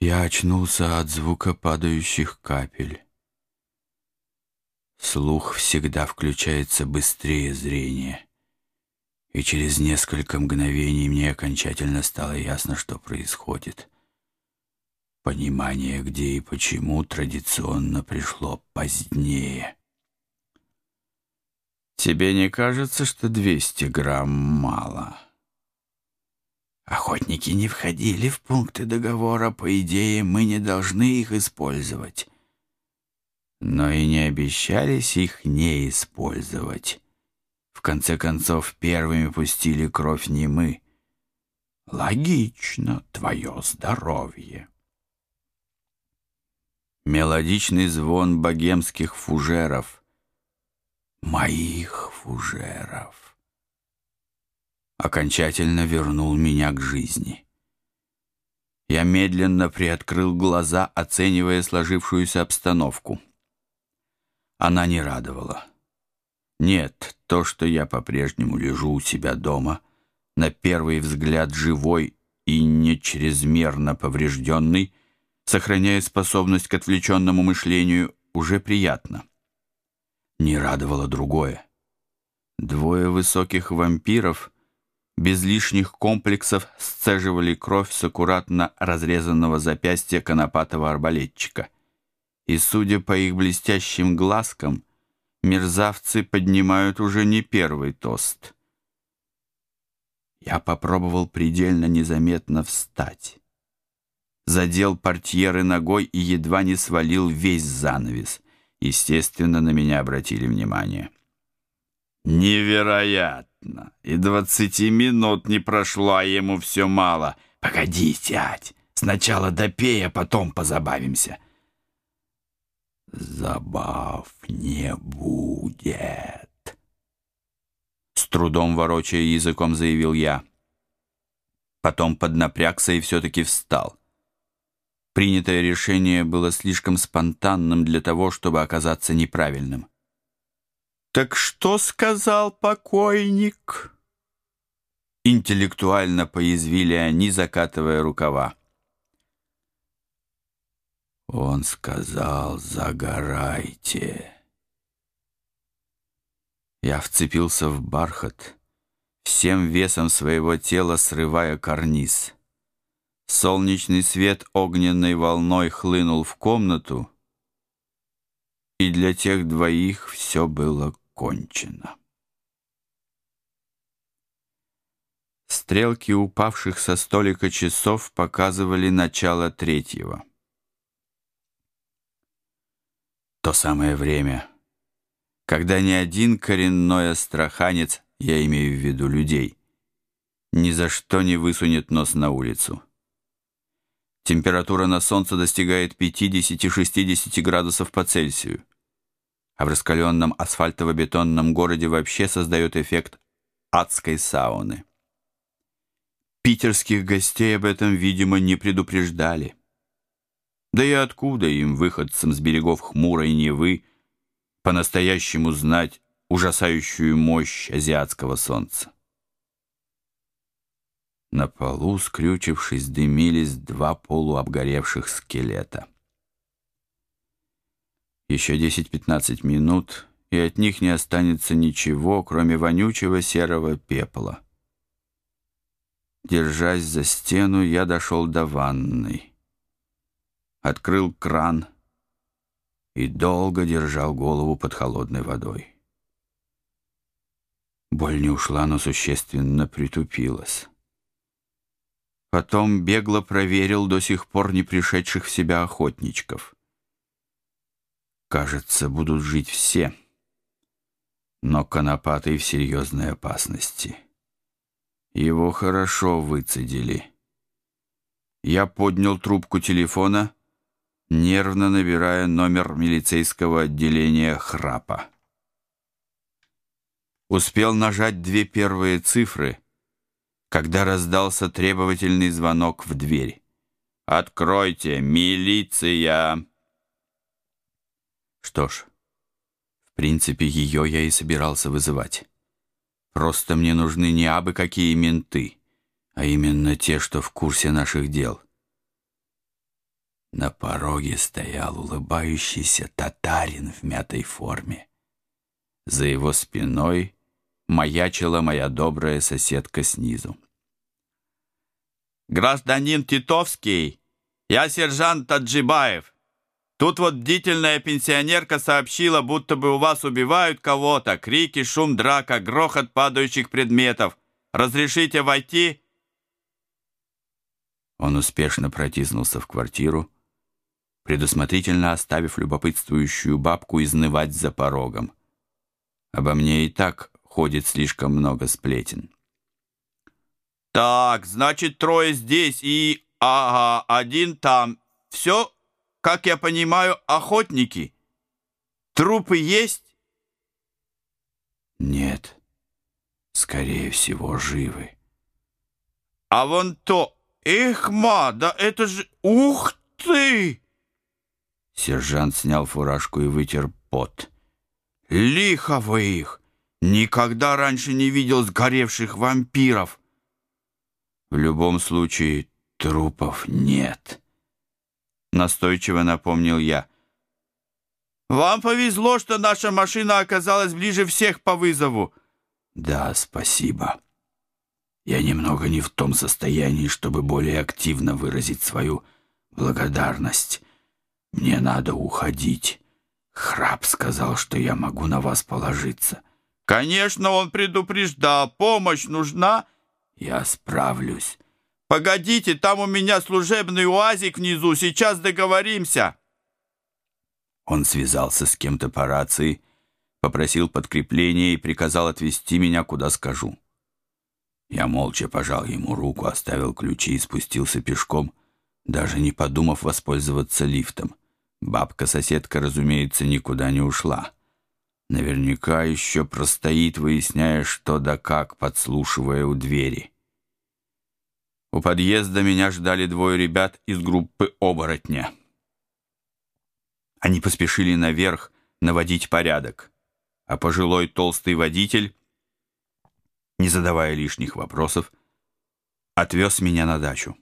Я очнулся от звука падающих капель. Слух всегда включается быстрее зрения. И через несколько мгновений мне окончательно стало ясно, что происходит. Понимание, где и почему, традиционно пришло позднее. Тебе не кажется, что 200 грамм мало? Охотники не входили в пункты договора, по идее, мы не должны их использовать. Но и не обещались их не использовать. В конце концов, первыми пустили кровь не мы. Логично, твое здоровье. Мелодичный звон богемских фужеров. Моих фужеров. Окончательно вернул меня к жизни. Я медленно приоткрыл глаза, оценивая сложившуюся обстановку. Она не радовала. Нет, то, что я по-прежнему лежу у себя дома, на первый взгляд живой и не чрезмерно поврежденный, сохраняя способность к отвлеченному мышлению, уже приятно. Не радовало другое. Двое высоких вампиров без лишних комплексов сцеживали кровь с аккуратно разрезанного запястья конопатого арбалетчика. И, судя по их блестящим глазкам, мерзавцы поднимают уже не первый тост. Я попробовал предельно незаметно встать. Задел портьеры ногой и едва не свалил весь занавес. Естественно, на меня обратили внимание. «Невероятно! И двадцати минут не прошло, а ему все мало. Погоди, сядь! Сначала допей, а потом позабавимся». «Забав не будет», — с трудом ворочая языком заявил я. Потом поднапрягся и все-таки встал. Принятое решение было слишком спонтанным для того, чтобы оказаться неправильным. «Так что сказал покойник?» Интеллектуально поязвили они, закатывая рукава. Он сказал «Загорайте». Я вцепился в бархат, всем весом своего тела срывая карниз. Солнечный свет огненной волной хлынул в комнату, и для тех двоих все было кончено. Стрелки упавших со столика часов показывали начало третьего. то самое время, когда ни один коренной астраханец, я имею в виду людей, ни за что не высунет нос на улицу. Температура на солнце достигает 50-60 градусов по Цельсию, а в раскаленном асфальтово-бетонном городе вообще создает эффект адской сауны. Питерских гостей об этом, видимо, не предупреждали. Да и откуда им, выходцам с берегов хмурой Невы, по-настоящему знать ужасающую мощь азиатского солнца? На полу, скрючившись, дымились два полуобгоревших скелета. Еще 10-15 минут, и от них не останется ничего, кроме вонючего серого пепла. Держась за стену, я дошел до ванной открыл кран и долго держал голову под холодной водой. Боль не ушла, но существенно притупилась. Потом бегло проверил до сих пор не пришедших в себя охотничков. Кажется, будут жить все, но Конопатый в серьезной опасности. Его хорошо выцедили. Я поднял трубку телефона нервно набирая номер милицейского отделения храпа. Успел нажать две первые цифры, когда раздался требовательный звонок в дверь. «Откройте, милиция!» Что ж, в принципе, ее я и собирался вызывать. Просто мне нужны не абы какие менты, а именно те, что в курсе наших дел. На пороге стоял улыбающийся татарин в мятой форме. За его спиной маячила моя добрая соседка снизу. «Гражданин Титовский, я сержант Таджибаев. Тут вот бдительная пенсионерка сообщила, будто бы у вас убивают кого-то. Крики, шум, драка, грохот падающих предметов. Разрешите войти?» Он успешно протиснулся в квартиру, предусмотрительно оставив любопытствующую бабку изнывать за порогом. Обо мне и так ходит слишком много сплетен. «Так, значит, трое здесь и... Ага, один там. Все, как я понимаю, охотники. Трупы есть?» «Нет, скорее всего, живы». «А вон то... Эх, ма, да это же... Ух ты!» Сержант снял фуражку и вытер пот. «Лихо вы их! Никогда раньше не видел сгоревших вампиров!» «В любом случае, трупов нет», — настойчиво напомнил я. «Вам повезло, что наша машина оказалась ближе всех по вызову». «Да, спасибо. Я немного не в том состоянии, чтобы более активно выразить свою благодарность». «Мне надо уходить. Храб сказал, что я могу на вас положиться». «Конечно, он предупреждал. Помощь нужна?» «Я справлюсь». «Погодите, там у меня служебный уазик внизу. Сейчас договоримся». Он связался с кем-то по рации, попросил подкрепления и приказал отвезти меня, куда скажу. Я молча пожал ему руку, оставил ключи и спустился пешком, даже не подумав воспользоваться лифтом. Бабка-соседка, разумеется, никуда не ушла. Наверняка еще простоит, выясняя, что да как, подслушивая у двери. У подъезда меня ждали двое ребят из группы «Оборотня». Они поспешили наверх наводить порядок, а пожилой толстый водитель, не задавая лишних вопросов, отвез меня на дачу.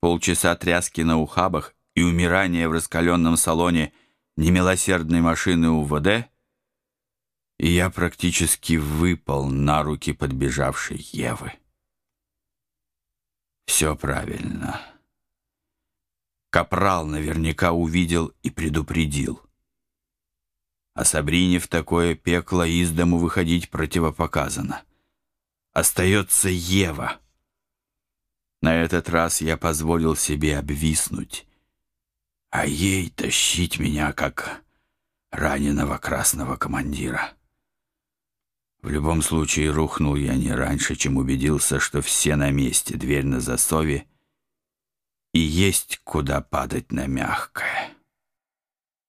Полчаса тряски на ухабах и умирание в раскаленном салоне немилосердной машины УВД, и я практически выпал на руки подбежавшей Евы. Все правильно. Капрал наверняка увидел и предупредил. А Сабрине в такое пекло из дому выходить противопоказано. Остается Ева. На этот раз я позволил себе обвиснуть а ей тащить меня, как раненого красного командира. В любом случае рухнул я не раньше, чем убедился, что все на месте, дверь на засове, и есть куда падать на мягкое.